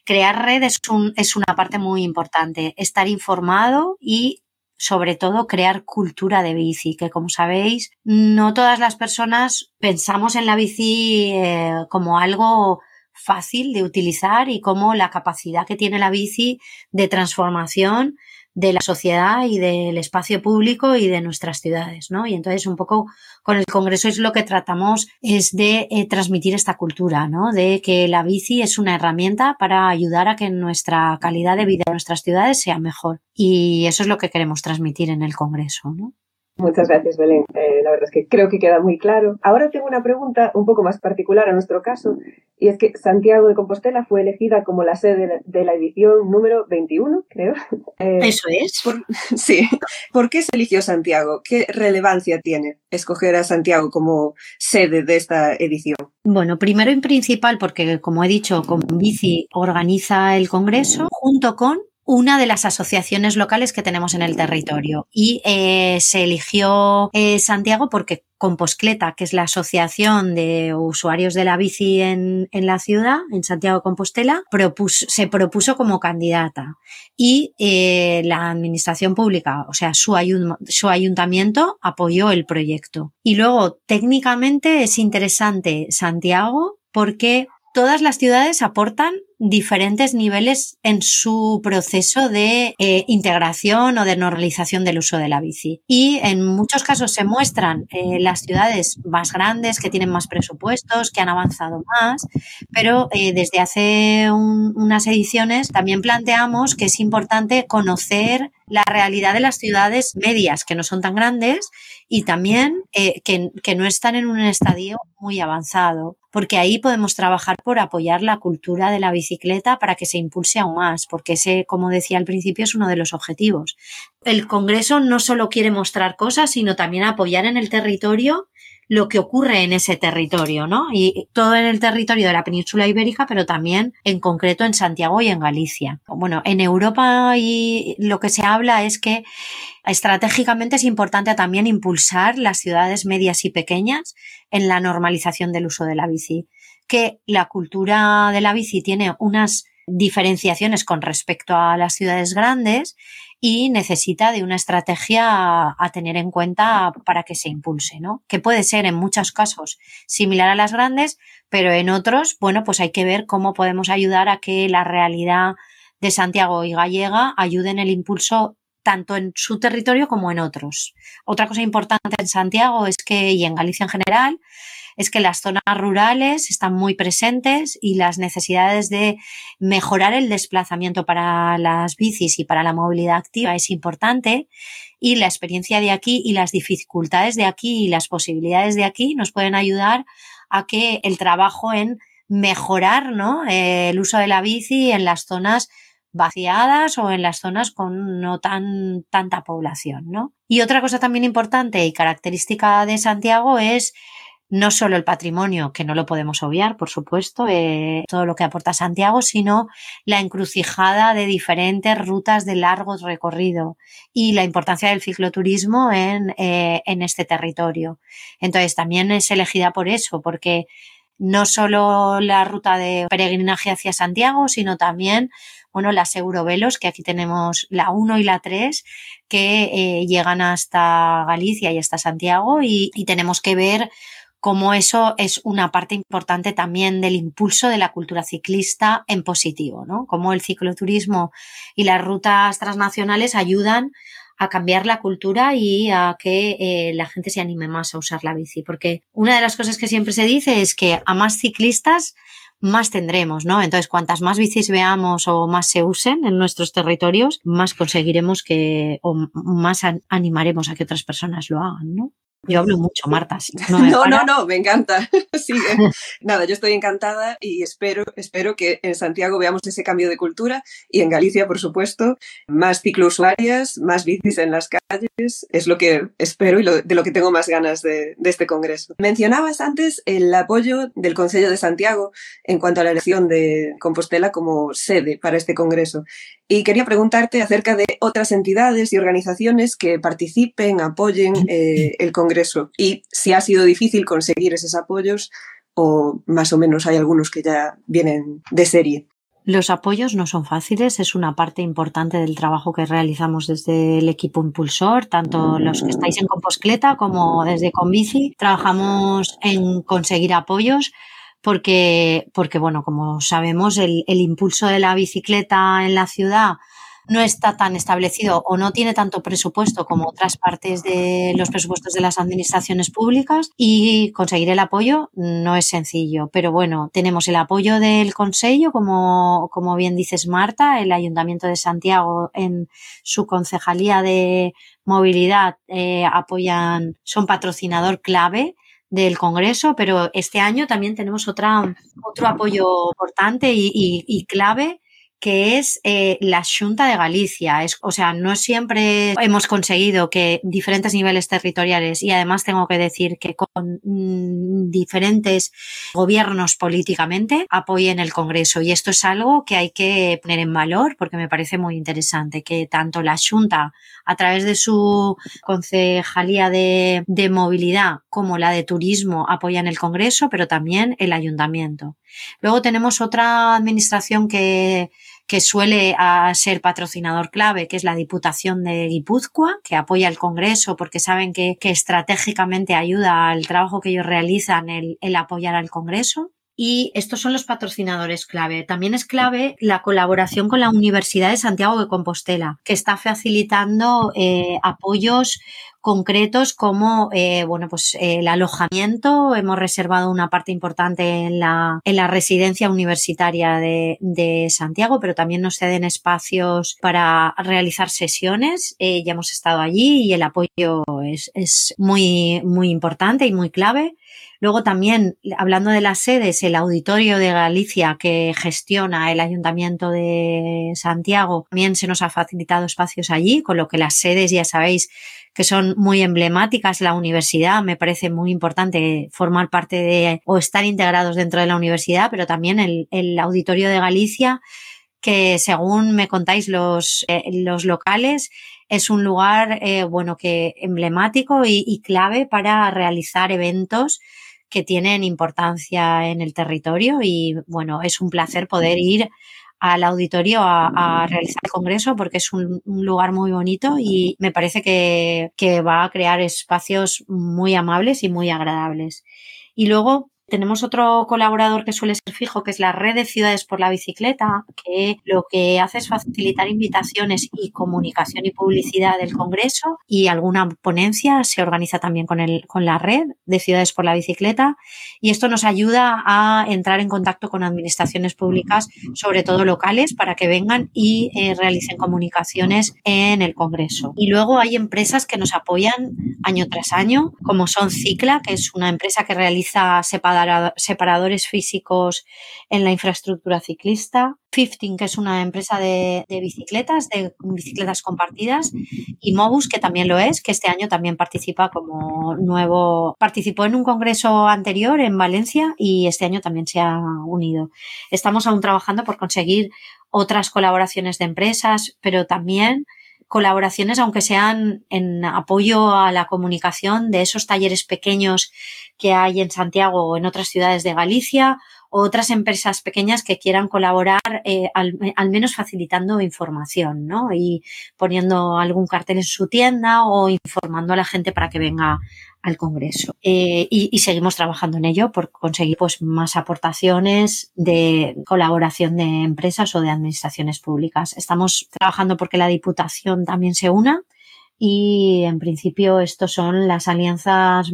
crear un, es una parte muy importante, estar informado y sobre todo crear cultura de bici, que como sabéis, no todas las personas pensamos en la bici eh, como algo fácil de utilizar y como la capacidad que tiene la bici de transformación de la sociedad y del espacio público y de nuestras ciudades, ¿no? Y entonces un poco con el Congreso es lo que tratamos es de eh, transmitir esta cultura, ¿no? De que la bici es una herramienta para ayudar a que nuestra calidad de vida en nuestras ciudades sea mejor. Y eso es lo que queremos transmitir en el Congreso, ¿no? Muchas gracias, Belén. Eh, la verdad es que creo que queda muy claro. Ahora tengo una pregunta un poco más particular a nuestro caso, y es que Santiago de Compostela fue elegida como la sede de la edición número 21, creo. Eh, Eso es. sí. ¿Por qué se eligió Santiago? ¿Qué relevancia tiene escoger a Santiago como sede de esta edición? Bueno, primero y principal, porque como he dicho, con Bici organiza el Congreso junto con una de las asociaciones locales que tenemos en el territorio. Y eh, se eligió eh, Santiago porque Composcleta, que es la asociación de usuarios de la bici en, en la ciudad, en Santiago de Compostela, se propuso como candidata. Y eh, la administración pública, o sea, su, su ayuntamiento apoyó el proyecto. Y luego, técnicamente es interesante Santiago porque todas las ciudades aportan diferentes niveles en su proceso de eh, integración o de normalización del uso de la bici. Y en muchos casos se muestran eh, las ciudades más grandes, que tienen más presupuestos, que han avanzado más, pero eh, desde hace unas ediciones también planteamos que es importante conocer la realidad de las ciudades medias, que no son tan grandes, y también que, que no están en un estadio muy avanzado, porque ahí podemos trabajar por apoyar la cultura de la bici bicicleta para que se impulse aún más, porque ese, como decía al principio, es uno de los objetivos. El Congreso no solo quiere mostrar cosas, sino también apoyar en el territorio lo que ocurre en ese territorio, ¿no? Y todo en el territorio de la península ibérica, pero también en concreto en Santiago y en Galicia. Bueno, en Europa y lo que se habla es que estratégicamente es importante también impulsar las ciudades medias y pequeñas en la normalización del uso de la bici, que la cultura de la bici tiene unas diferenciaciones con respecto a las ciudades grandes y necesita de una estrategia a, tener en cuenta para que se impulse, ¿no? Que puede ser en muchos casos similar a las grandes, pero en otros, bueno, pues hay que ver cómo podemos ayudar a que la realidad de Santiago y Gallega ayude en el impulso tanto en su territorio como en otros. Otra cosa importante en Santiago es que, y en Galicia en general, es que las zonas rurales están muy presentes y las necesidades de mejorar el desplazamiento para las bicis y para la movilidad activa es importante y la experiencia de aquí y las dificultades de aquí y las posibilidades de aquí nos pueden ayudar a que el trabajo en mejorar ¿no? Eh, el uso de la bici en las zonas vaciadas o en las zonas con no tan tanta población, ¿no? Y otra cosa también importante y característica de Santiago es no solo el patrimonio, que no lo podemos obviar, por supuesto, eh, todo lo que aporta Santiago, sino la encrucijada de diferentes rutas de largo recorrido y la importancia del cicloturismo en, eh, en este territorio. Entonces, también es elegida por eso, porque no solo la ruta de peregrinaje hacia Santiago, sino también bueno, las Eurovelos, que aquí tenemos la 1 y la 3, que eh, llegan hasta Galicia y hasta Santiago y, tenemos que ver como eso es una parte importante también del impulso de la cultura ciclista en positivo, ¿no? Como el cicloturismo y las rutas transnacionales ayudan a cambiar la cultura y a que eh, la gente se anime más a usar la bici. Porque una de las cosas que siempre se dice es que a más ciclistas, más tendremos, ¿no? Entonces, cuantas más bicis veamos o más se usen en nuestros territorios, más conseguiremos que, o más animaremos a que otras personas lo hagan, ¿no? Yo hablo mucho, Marta. No, no, no, me encanta. Nada, yo estoy encantada y espero, espero que en Santiago veamos ese cambio de cultura y en Galicia, por supuesto, más ciclousuarias, más bicis en las calles. Es lo que espero y de lo que tengo más ganas de, de, este congreso. Mencionabas antes el apoyo del Consejo de Santiago en cuanto a la elección de Compostela como sede para este congreso. Y quería preguntarte acerca de otras entidades y organizaciones que participen, apoyen eh, el Congreso y si ha sido difícil conseguir esos apoyos o más o menos hay algunos que ya vienen de serie. Los apoyos no son fáciles, es una parte importante del trabajo que realizamos desde el equipo impulsor, tanto los que estáis en Composcleta como desde Convici. Trabajamos en conseguir apoyos porque, porque bueno, como sabemos, el, el impulso de la bicicleta en la ciudad no está tan establecido o no tiene tanto presupuesto como otras partes de los presupuestos de las administraciones públicas y conseguir el apoyo no es sencillo. Pero bueno, tenemos el apoyo del Consejo, como, como bien dices Marta, el Ayuntamiento de Santiago en su concejalía de movilidad eh, apoyan, son patrocinador clave del Congreso, pero este año también tenemos otra, otro apoyo importante y, y, y clave que es eh, la Junta de Galicia. Es, o sea, no siempre hemos conseguido que diferentes niveles territoriales, y además tengo que decir que con mm, diferentes gobiernos políticamente, apoyen el Congreso. Y esto es algo que hay que poner en valor porque me parece muy interesante que tanto la Junta, a través de su concejalía de, de movilidad, como la de turismo, apoyan el Congreso, pero también el ayuntamiento. Luego tenemos otra administración que, que suele a, ser patrocinador clave, que es la Diputación de Guipúzcoa, que apoya el Congreso porque saben que, que estratégicamente ayuda al trabajo que ellos realizan el, el apoyar al Congreso. Y estos son los patrocinadores clave. También es clave la colaboración con la Universidad de Santiago de Compostela, que está facilitando eh, apoyos concretos como eh, bueno pues el alojamiento. Hemos reservado una parte importante en la, en la residencia universitaria de, de Santiago pero también nos ceden espacios para realizar sesiones. Eh, ya hemos estado allí y el apoyo es, es muy muy importante y muy clave Luego también, hablando de las sedes, el Auditorio de Galicia que gestiona el Ayuntamiento de Santiago, también se nos ha facilitado espacios allí, con lo que las sedes ya sabéis que son muy emblemáticas. La universidad me parece muy importante formar parte de o estar integrados dentro de la universidad, pero también el, Auditorio de Galicia, que según me contáis los, eh, los locales, es un lugar, eh, bueno, que emblemático y clave para realizar eventos que tienen importancia en el territorio y bueno, es un placer poder ir al auditorio a, realizar el congreso porque es un, lugar muy bonito y me parece que, que va a crear espacios muy amables y muy agradables. Y luego, tenemos otro colaborador que suele ser fijo, que es la Red de Ciudades por la Bicicleta, que lo que hace es facilitar invitaciones y comunicación y publicidad del Congreso y alguna ponencia se organiza también con, el, con la Red de Ciudades por la Bicicleta y esto nos ayuda a entrar en contacto con administraciones públicas, sobre todo locales, para que vengan y eh, realicen comunicaciones en el Congreso. Y luego hay empresas que nos apoyan año tras año, como son Cicla, que es una empresa que realiza separadas separadores físicos en la infraestructura ciclista. Fifteen, que es una empresa de, bicicletas, de bicicletas compartidas, y Mobus, que también lo es, que este año también participa como nuevo, participó en un congreso anterior en Valencia y este año también se ha unido. Estamos aún trabajando por conseguir otras colaboraciones de empresas, pero también colaboraciones, aunque sean en apoyo a la comunicación de esos talleres pequeños que hay en Santiago o en otras ciudades de Galicia otras empresas pequeñas que quieran colaborar, eh, al, menos facilitando información, ¿no? Y poniendo algún cartel en su tienda o informando a la gente para que venga al Congreso. Eh, y, seguimos trabajando en ello por conseguir pues, más aportaciones de colaboración de empresas o de administraciones públicas. Estamos trabajando porque la Diputación también se una y en principio estos son las alianzas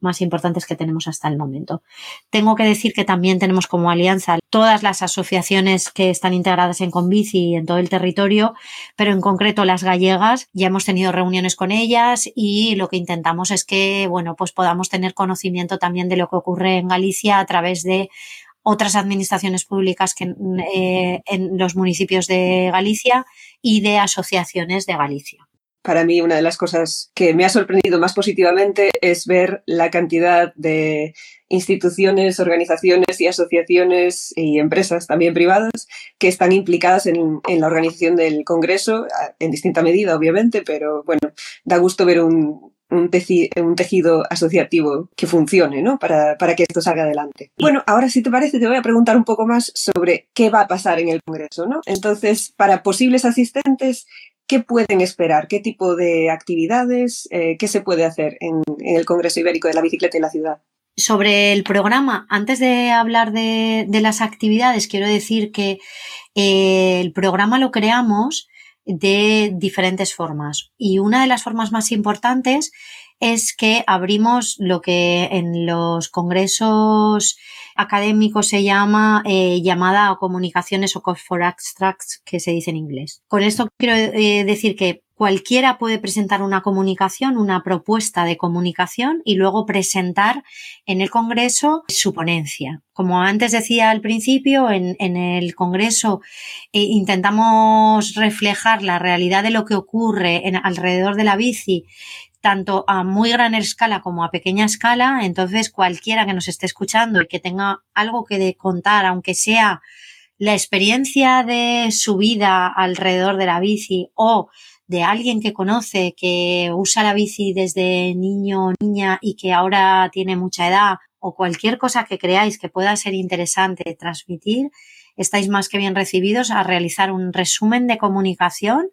más importantes que tenemos hasta el momento. Tengo que decir que también tenemos como alianza todas las asociaciones que están integradas en Convici en todo el territorio, pero en concreto las gallegas, ya hemos tenido reuniones con ellas y lo que intentamos es que, bueno, pues podamos tener conocimiento también de lo que ocurre en Galicia a través de otras administraciones públicas que, eh, en los municipios de Galicia y de asociaciones de Galicia para mí una de las cosas que me ha sorprendido más positivamente es ver la cantidad de instituciones, organizaciones y asociaciones y empresas también privadas que están implicadas en, la organización del Congreso, en distinta medida obviamente, pero bueno, da gusto ver un, un, tejido, asociativo que funcione, ¿no? Para, para, que esto salga adelante. Bueno, ahora si te parece te voy a preguntar un poco más sobre qué va a pasar en el Congreso, ¿no? Entonces, para posibles asistentes, ¿Qué pueden esperar? ¿Qué tipo de actividades? Eh, ¿Qué se puede hacer en, el Congreso Ibérico de la Bicicleta y la Ciudad? Sobre el programa, antes de hablar de, las actividades, quiero decir que eh, el programa lo creamos de diferentes formas y una de las formas más importantes es que abrimos lo que en los congresos académicos se llama eh, llamada a comunicaciones o call for abstracts que se dice en inglés. Con esto quiero eh, decir que cualquiera puede presentar una comunicación, una propuesta de comunicación y luego presentar en el Congreso su ponencia. Como antes decía al principio, en, el Congreso eh, intentamos reflejar la realidad de lo que ocurre en, alrededor de la bici tanto a muy gran escala como a pequeña escala. Entonces, cualquiera que nos esté escuchando y que tenga algo que contar, aunque sea la experiencia de su vida alrededor de la bici o de alguien que conoce que usa la bici desde niño o niña y que ahora tiene mucha edad o cualquier cosa que creáis que pueda ser interesante transmitir, estáis más que bien recibidos a realizar un resumen de comunicación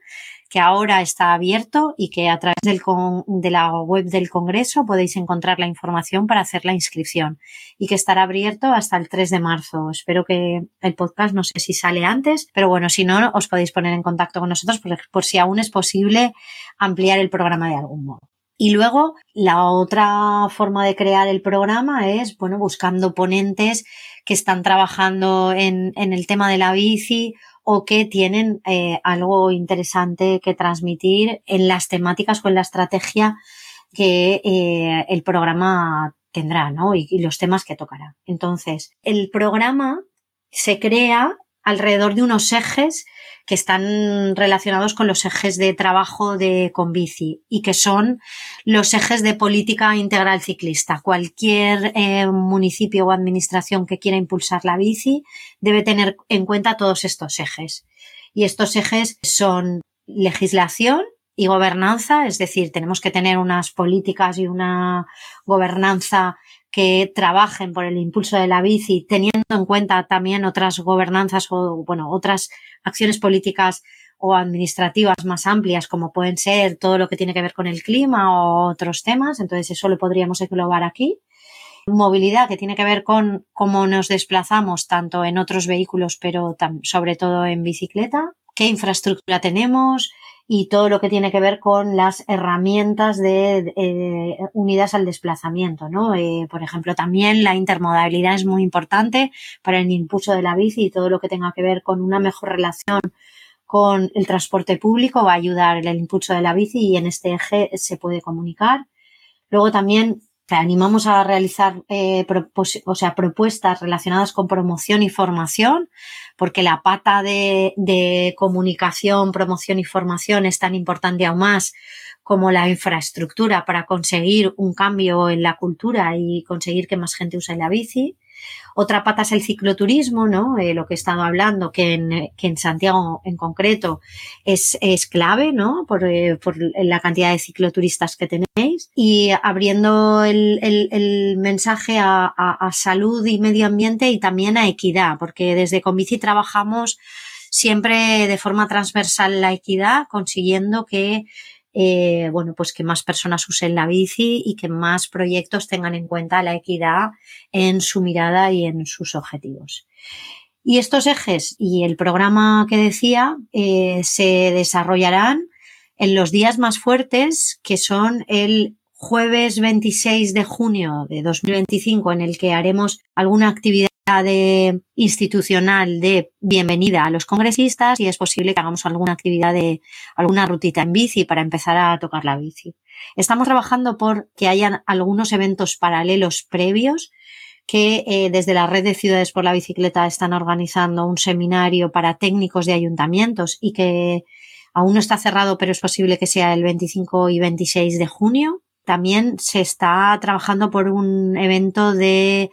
que ahora está abierto y que a través del de la web del Congreso podéis encontrar la información para hacer la inscripción y que estará abierto hasta el 3 de marzo. Espero que el podcast no sé si sale antes, pero bueno, si no, os podéis poner en contacto con nosotros por, por si aún es posible ampliar el programa de algún modo. Y luego, la otra forma de crear el programa es, bueno, buscando ponentes que están trabajando en, en el tema de la bici o que tienen eh, algo interesante que transmitir en las temáticas o en la estrategia que eh, el programa tendrá, ¿no? Y, los temas que tocará. Entonces, el programa se crea alrededor de unos ejes que están relacionados con los ejes de trabajo de Convici y que son los ejes de política integral ciclista. Cualquier eh, municipio o administración que quiera impulsar la bici debe tener en cuenta todos estos ejes. Y estos ejes son legislación y gobernanza, es decir, tenemos que tener unas políticas y una gobernanza que trabajen por el impulso de la bici, teniendo en cuenta también otras gobernanzas o, bueno, otras acciones políticas o administrativas más amplias, como pueden ser todo lo que tiene que ver con el clima o otros temas. Entonces, eso lo podríamos englobar aquí. Movilidad, que tiene que ver con cómo nos desplazamos tanto en otros vehículos, pero sobre todo en bicicleta. ¿Qué infraestructura tenemos? Y todo lo que tiene que ver con las herramientas de, eh, unidas al desplazamiento, ¿no? Eh, por ejemplo, también la intermodalidad es muy importante para el impulso de la bici y todo lo que tenga que ver con una mejor relación con el transporte público va a ayudar el impulso de la bici y en este eje se puede comunicar. Luego también te animamos a realizar eh, o sea, propuestas relacionadas con promoción y formación, porque la pata de, de, comunicación, promoción y formación es tan importante aún más como la infraestructura para conseguir un cambio en la cultura y conseguir que más gente use la bici. Otra pata es el cicloturismo, ¿no? Eh, lo que he estado hablando, que en, que en Santiago en concreto es, es clave, ¿no? Por, eh, por, la cantidad de cicloturistas que tenéis. Y abriendo el, el, mensaje a, a, a, salud y medio ambiente y también a equidad, porque desde Convici trabajamos siempre de forma transversal la equidad, consiguiendo que eh, bueno, pues que más personas usen la bici y que más proyectos tengan en cuenta la equidad en su mirada y en sus objetivos. Y estos ejes y el programa que decía eh, se desarrollarán en los días más fuertes, que son el jueves 26 de junio de 2025, en el que haremos alguna actividad de institucional de bienvenida a los congresistas y es posible que hagamos alguna actividad de alguna rutita en bici para empezar a tocar la bici. Estamos trabajando por que hayan algunos eventos paralelos previos que eh, desde la red de ciudades por la bicicleta están organizando un seminario para técnicos de ayuntamientos y que aún no está cerrado, pero es posible que sea el 25 y 26 de junio. También se está trabajando por un evento de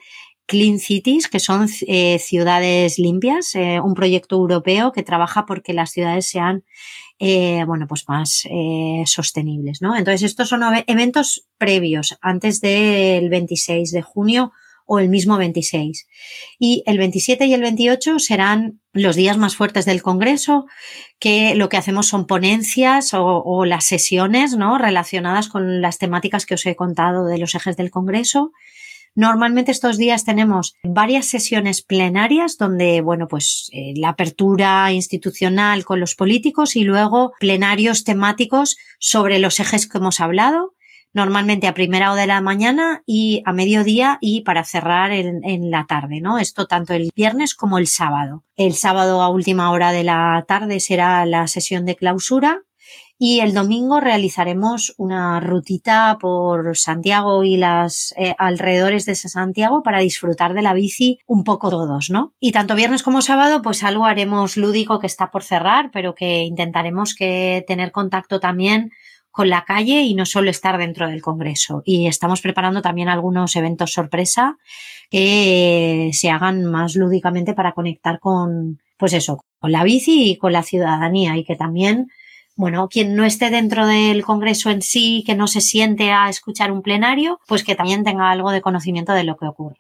Clean Cities, que son eh, ciudades limpias, eh, un proyecto europeo que trabaja porque las ciudades sean eh, bueno, pues más sostenibles, ¿no? Entonces, estos son eventos previos, antes del 26 de junio o el mismo 26. Y el 27 y el 28 serán los días más fuertes del Congreso, que lo que hacemos son ponencias o, o las sesiones, ¿no? Relacionadas con las temáticas que os he contado de los ejes del Congreso. Normalmente estos días tenemos varias sesiones plenarias donde, bueno, pues eh, la apertura institucional con los políticos y luego plenarios temáticos sobre los ejes que hemos hablado, normalmente a primera hora de la mañana y a mediodía y para cerrar en, en, la tarde, ¿no? Esto tanto el viernes como el sábado. El sábado a última hora de la tarde será la sesión de clausura y el domingo realizaremos una rutita por Santiago y las eh, alrededores de Santiago para disfrutar de la bici un poco todos, ¿no? Y tanto viernes como sábado, pues algo haremos lúdico que está por cerrar, pero que intentaremos que tener contacto también con la calle y no solo estar dentro del Congreso. Y estamos preparando también algunos eventos sorpresa que se hagan más lúdicamente para conectar con, pues eso, con la bici y con la ciudadanía y que también bueno, quien no esté dentro del Congreso en sí, que no se siente a escuchar un plenario, pues que también tenga algo de conocimiento de lo que ocurre.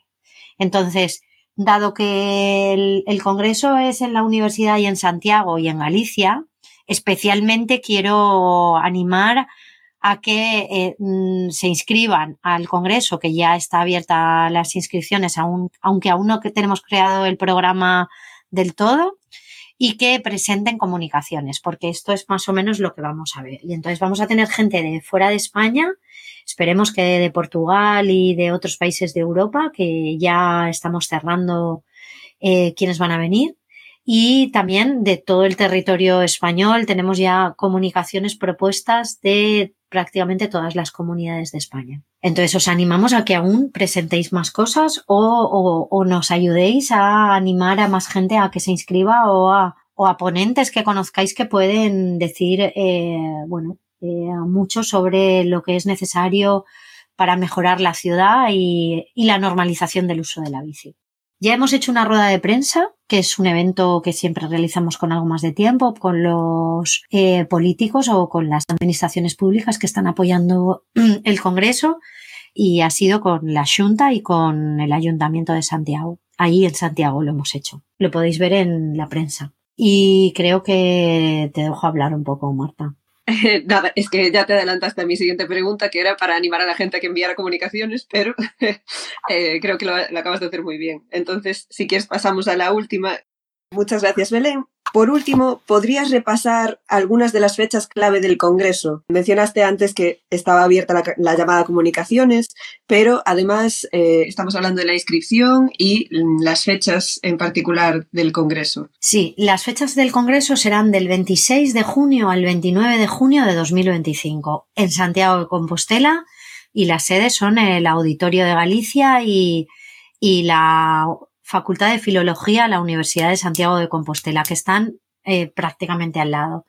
Entonces, dado que el, Congreso es en la universidad y en Santiago y en Galicia, especialmente quiero animar a que eh, mm, se inscriban al Congreso, que ya está abierta las inscripciones, aun, aunque aún no que tenemos creado el programa del todo, y que presenten comunicaciones, porque esto es más o menos lo que vamos a ver. Y entonces vamos a tener gente de fuera de España, esperemos que de Portugal y de otros países de Europa, que ya estamos cerrando eh, quienes van a venir. Y también de todo el territorio español tenemos ya comunicaciones propuestas de prácticamente todas las comunidades de España. Entonces os animamos a que aún presentéis más cosas o, nos ayudéis a animar a más gente a que se inscriba o a, ponentes que conozcáis que pueden decir, eh, bueno, eh, mucho sobre lo que es necesario para mejorar la ciudad y la normalización del uso de la bici. Ya hemos hecho una rueda de prensa, que es un evento que siempre realizamos con algo más de tiempo, con los eh, políticos o con las administraciones públicas que están apoyando el Congreso y ha sido con la Junta y con el Ayuntamiento de Santiago. Ahí en Santiago lo hemos hecho. Lo podéis ver en la prensa. Y creo que te dejo hablar un poco, Marta. Nada, es que ya te adelantaste a mi siguiente pregunta, que era para animar a la gente a que enviara comunicaciones, pero eh, creo que lo, lo, acabas de hacer muy bien. Entonces, si quieres, pasamos a la última. Muchas gracias, Belén. Por último, ¿podrías repasar algunas de las fechas clave del Congreso? Mencionaste antes que estaba abierta la, llamada comunicaciones, pero además eh, estamos hablando de la inscripción y las fechas en particular del Congreso. Sí, las fechas del Congreso serán del 26 de junio al 29 de junio de 2025 en Santiago de Compostela y las sedes son el Auditorio de Galicia y la Facultad de Filología a la Universidad de Santiago de Compostela, que están eh, prácticamente al lado.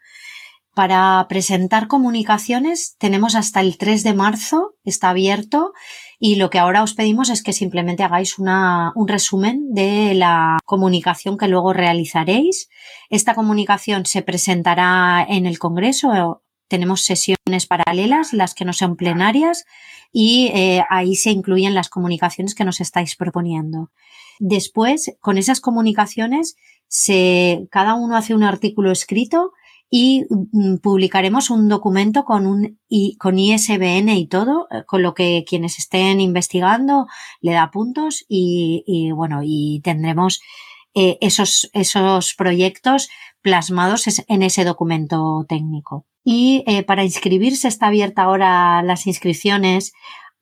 Para presentar comunicaciones tenemos hasta el 3 de marzo, está abierto y lo que ahora os pedimos es que simplemente hagáis una, un resumen de la comunicación que luego realizaréis. Esta comunicación se presentará en el Congreso. Tenemos sesiones paralelas, las que no son plenarias, y eh, ahí se incluyen las comunicaciones que nos estáis proponiendo. Después, con esas comunicaciones, se, cada uno hace un artículo escrito y mm, publicaremos un documento con un con ISBN y todo, eh, con lo que quienes estén investigando le da puntos y, bueno, y tendremos eh, esos, esos proyectos plasmados en ese documento técnico. Y eh, para inscribirse está abierta ahora las inscripciones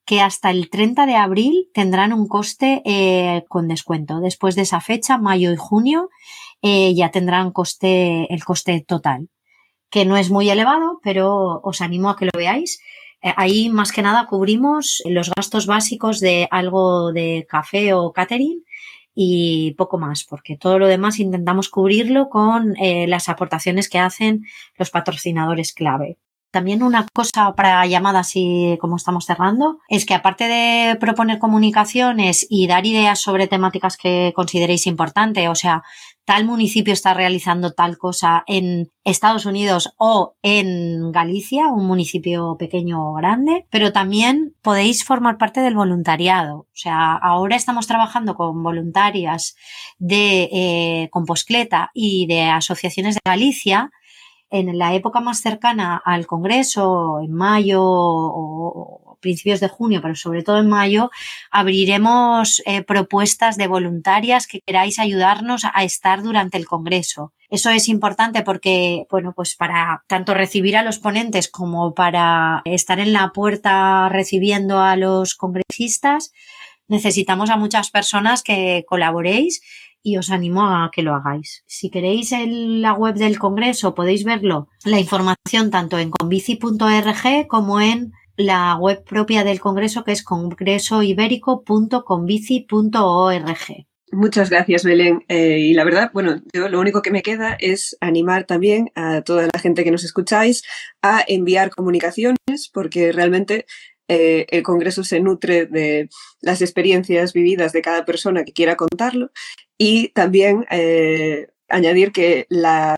que hasta el 30 de abril tendrán un coste eh, con descuento. Después de esa fecha, mayo y junio, eh, ya tendrán coste, el coste total, que no es muy elevado, pero os animo a que lo veáis. Eh, ahí más que nada cubrimos los gastos básicos de algo de café o catering y poco más, porque todo lo demás intentamos cubrirlo con las aportaciones que hacen los patrocinadores clave. También una cosa para llamadas y como estamos cerrando es que aparte de proponer comunicaciones y dar ideas sobre temáticas que consideréis importante, o sea, tal municipio está realizando tal cosa en Estados Unidos o en Galicia, un municipio pequeño o grande, pero también podéis formar parte del voluntariado. O sea, ahora estamos trabajando con voluntarias de eh, y de asociaciones de Galicia en la época más cercana al Congreso, en mayo o principios de junio, pero sobre todo en mayo, abriremos eh, propuestas de voluntarias que queráis ayudarnos a estar durante el Congreso. Eso es importante porque, bueno, pues para tanto recibir a los ponentes como para estar en la puerta recibiendo a los congresistas, necesitamos a muchas personas que colaboréis y os animo a que lo hagáis. Si queréis en la web del Congreso podéis verlo, la información tanto en convici.org como en la web propia del Congreso que es congresoibérico.convici.org. Muchas gracias, Belén. Eh, y la verdad, bueno, yo lo único que me queda es animar también a toda la gente que nos escucháis a enviar comunicaciones, porque realmente eh, el Congreso se nutre de las experiencias vividas de cada persona que quiera contarlo y también eh, añadir que la,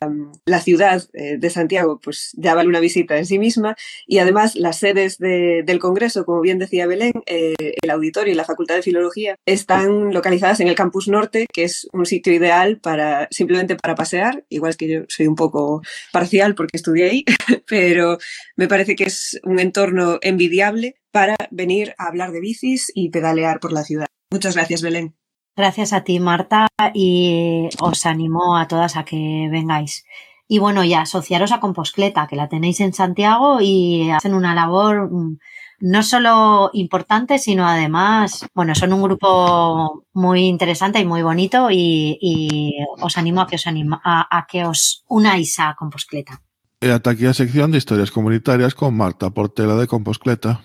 ciudad eh, de Santiago pues ya vale una visita en sí misma y además las sedes del Congreso, como bien decía Belén, eh, el auditorio y la Facultad de Filología están localizadas en el Campus Norte, que es un sitio ideal para simplemente para pasear, igual que yo soy un poco parcial porque estudié ahí, pero me parece que es un entorno envidiable para venir a hablar de bicis y pedalear por la ciudad. Muchas gracias, Belén. Gracias a ti, Marta, y os animo a todas a que vengáis. Y bueno, ya asociaros a Composcleta, que la tenéis en Santiago y hacen una labor mm, no solo importante, sino además, bueno, son un grupo muy interesante y muy bonito y, os animo a que os, anima, a, que os unáis a Composcleta. E ata aquí a sección de historias comunitarias con Marta Portela de Composcleta.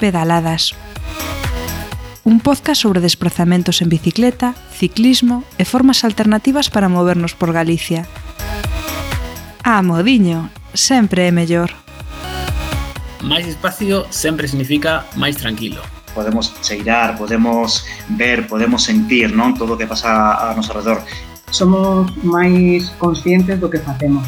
Pedaladas. un podcast sobre desplazamentos en bicicleta, ciclismo e formas alternativas para movernos por Galicia. A modiño, sempre é mellor. Máis espacio sempre significa máis tranquilo. Podemos cheirar, podemos ver, podemos sentir non todo o que pasa a noso redor. Somos máis conscientes do que facemos.